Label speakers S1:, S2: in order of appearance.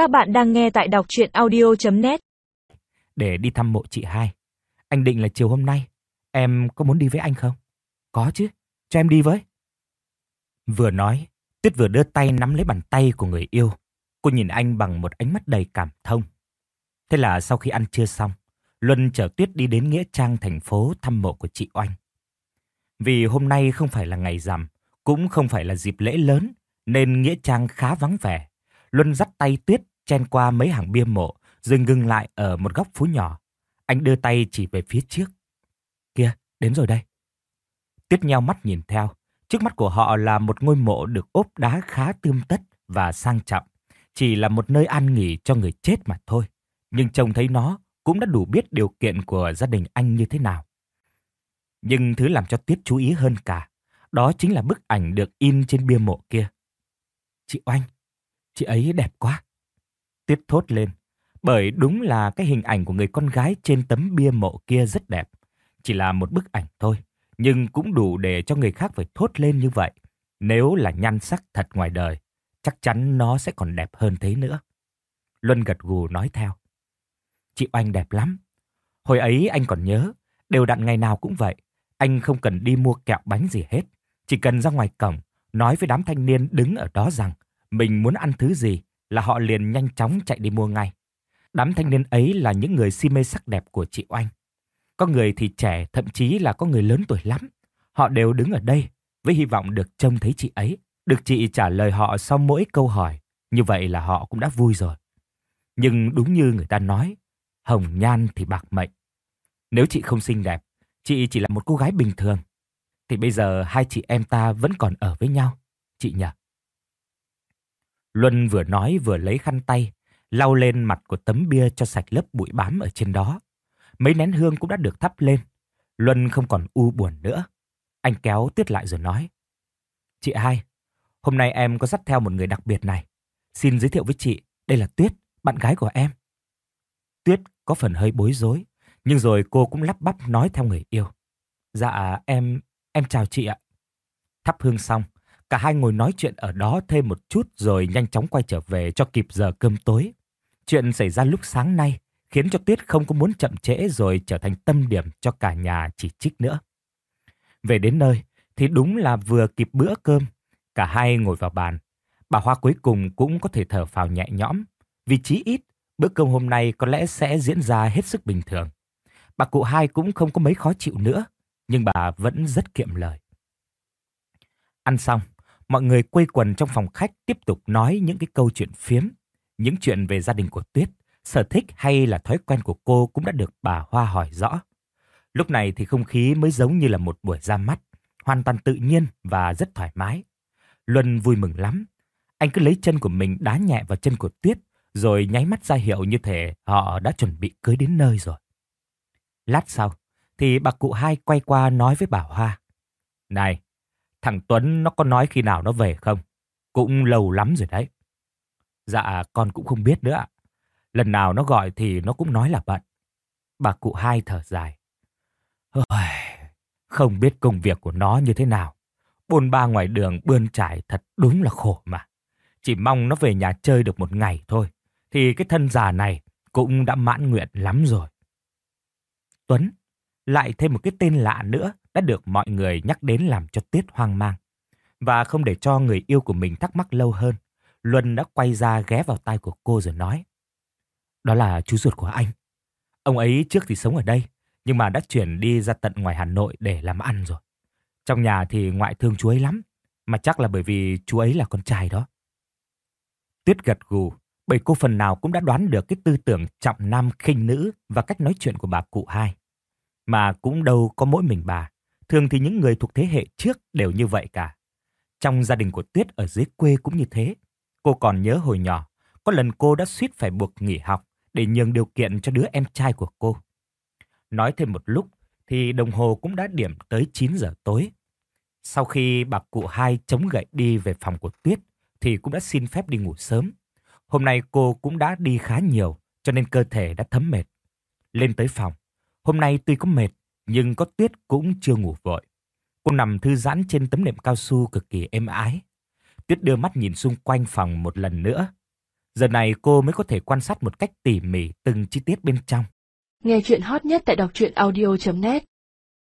S1: Các bạn đang nghe tại đọc audio net
S2: Để đi thăm mộ chị hai. Anh định là chiều hôm nay. Em có muốn đi với anh không? Có chứ, cho em đi với. Vừa nói, Tuyết vừa đưa tay nắm lấy bàn tay của người yêu. Cô nhìn anh bằng một ánh mắt đầy cảm thông. Thế là sau khi ăn trưa xong, Luân chở Tuyết đi đến Nghĩa Trang thành phố thăm mộ của chị Oanh. Vì hôm nay không phải là ngày rằm, cũng không phải là dịp lễ lớn, nên Nghĩa Trang khá vắng vẻ. Luân dắt tay Tuyết chen qua mấy hàng bia mộ, rồi ngừng lại ở một góc phố nhỏ. Anh đưa tay chỉ về phía trước. Kia, đến rồi đây. Tuyết nheo mắt nhìn theo. Trước mắt của họ là một ngôi mộ được ốp đá khá tươm tất và sang trọng. Chỉ là một nơi an nghỉ cho người chết mà thôi. Nhưng trông thấy nó cũng đã đủ biết điều kiện của gia đình anh như thế nào. Nhưng thứ làm cho Tuyết chú ý hơn cả, đó chính là bức ảnh được in trên bia mộ kia. Chị Oanh, chị ấy đẹp quá. Tuyết thốt lên, bởi đúng là cái hình ảnh của người con gái trên tấm bia mộ kia rất đẹp. Chỉ là một bức ảnh thôi, nhưng cũng đủ để cho người khác phải thốt lên như vậy. Nếu là nhan sắc thật ngoài đời, chắc chắn nó sẽ còn đẹp hơn thế nữa. Luân gật gù nói theo. Chị Oanh đẹp lắm. Hồi ấy anh còn nhớ, đều đặn ngày nào cũng vậy. Anh không cần đi mua kẹo bánh gì hết. Chỉ cần ra ngoài cổng, nói với đám thanh niên đứng ở đó rằng mình muốn ăn thứ gì là họ liền nhanh chóng chạy đi mua ngay. Đám thanh niên ấy là những người si mê sắc đẹp của chị Oanh. Có người thì trẻ, thậm chí là có người lớn tuổi lắm. Họ đều đứng ở đây với hy vọng được trông thấy chị ấy, được chị trả lời họ sau mỗi câu hỏi. Như vậy là họ cũng đã vui rồi. Nhưng đúng như người ta nói, hồng nhan thì bạc mệnh. Nếu chị không xinh đẹp, chị chỉ là một cô gái bình thường, thì bây giờ hai chị em ta vẫn còn ở với nhau, chị nhỉ? Luân vừa nói vừa lấy khăn tay, lau lên mặt của tấm bia cho sạch lớp bụi bám ở trên đó. Mấy nén hương cũng đã được thắp lên. Luân không còn u buồn nữa. Anh kéo Tuyết lại rồi nói. Chị hai, hôm nay em có dắt theo một người đặc biệt này. Xin giới thiệu với chị, đây là Tuyết, bạn gái của em. Tuyết có phần hơi bối rối, nhưng rồi cô cũng lắp bắp nói theo người yêu. Dạ, em, em chào chị ạ. Thắp hương xong, cả hai ngồi nói chuyện ở đó thêm một chút rồi nhanh chóng quay trở về cho kịp giờ cơm tối. Chuyện xảy ra lúc sáng nay khiến cho Tuyết không có muốn chậm trễ rồi trở thành tâm điểm cho cả nhà chỉ trích nữa. Về đến nơi thì đúng là vừa kịp bữa cơm, cả hai ngồi vào bàn. Bà Hoa cuối cùng cũng có thể thở phào nhẹ nhõm, vì chí ít bữa cơm hôm nay có lẽ sẽ diễn ra hết sức bình thường. Bà cụ hai cũng không có mấy khó chịu nữa, nhưng bà vẫn rất kiệm lời. Ăn xong, mọi người quây quần trong phòng khách tiếp tục nói những cái câu chuyện phiếm, những chuyện về gia đình của Tuyết, sở thích hay là thói quen của cô cũng đã được bà Hoa hỏi rõ. Lúc này thì không khí mới giống như là một buổi ra mắt, hoàn toàn tự nhiên và rất thoải mái. Luân vui mừng lắm. Anh cứ lấy chân của mình đá nhẹ vào chân của Tuyết, rồi nháy mắt ra hiệu như thể họ đã chuẩn bị cưới đến nơi rồi. Lát sau, thì bà cụ hai quay qua nói với bà Hoa. Này, thằng Tuấn nó có nói khi nào nó về không? Cũng lâu lắm rồi đấy. Dạ, con cũng không biết nữa ạ. Lần nào nó gọi thì nó cũng nói là bận. Bà cụ hai thở dài. Không biết công việc của nó như thế nào. Bồn ba ngoài đường bươn trải thật đúng là khổ mà. Chỉ mong nó về nhà chơi được một ngày thôi. Thì cái thân già này cũng đã mãn nguyện lắm rồi. Tuấn, lại thêm một cái tên lạ nữa đã được mọi người nhắc đến làm cho Tuyết hoang mang. Và không để cho người yêu của mình thắc mắc lâu hơn, Luân đã quay ra ghé vào tai của cô rồi nói. Đó là chú ruột của anh. Ông ấy trước thì sống ở đây, nhưng mà đã chuyển đi ra tận ngoài Hà Nội để làm ăn rồi. Trong nhà thì ngoại thương chú ấy lắm, mà chắc là bởi vì chú ấy là con trai đó. Tuyết gật gù, bởi cô phần nào cũng đã đoán được cái tư tưởng trọng nam khinh nữ và cách nói chuyện của bà cụ hai. Mà cũng đâu có mỗi mình bà, thường thì những người thuộc thế hệ trước đều như vậy cả. Trong gia đình của Tuyết ở dưới quê cũng như thế. Cô còn nhớ hồi nhỏ, có lần cô đã suýt phải buộc nghỉ học để nhường điều kiện cho đứa em trai của cô. Nói thêm một lúc thì đồng hồ cũng đã điểm tới 9 giờ tối. Sau khi bà cụ hai chống gậy đi về phòng của Tuyết thì cũng đã xin phép đi ngủ sớm. Hôm nay cô cũng đã đi khá nhiều cho nên cơ thể đã thấm mệt. Lên tới phòng, hôm nay tuy có mệt nhưng có Tuyết cũng chưa ngủ vội. Cô nằm thư giãn trên tấm nệm cao su cực kỳ êm ái. Tuyết đưa mắt nhìn xung quanh phòng một lần nữa. Giờ này cô mới có thể quan sát một cách tỉ mỉ từng chi tiết bên trong.
S3: Nghe chuyện hot nhất tại đọc truyện audio.net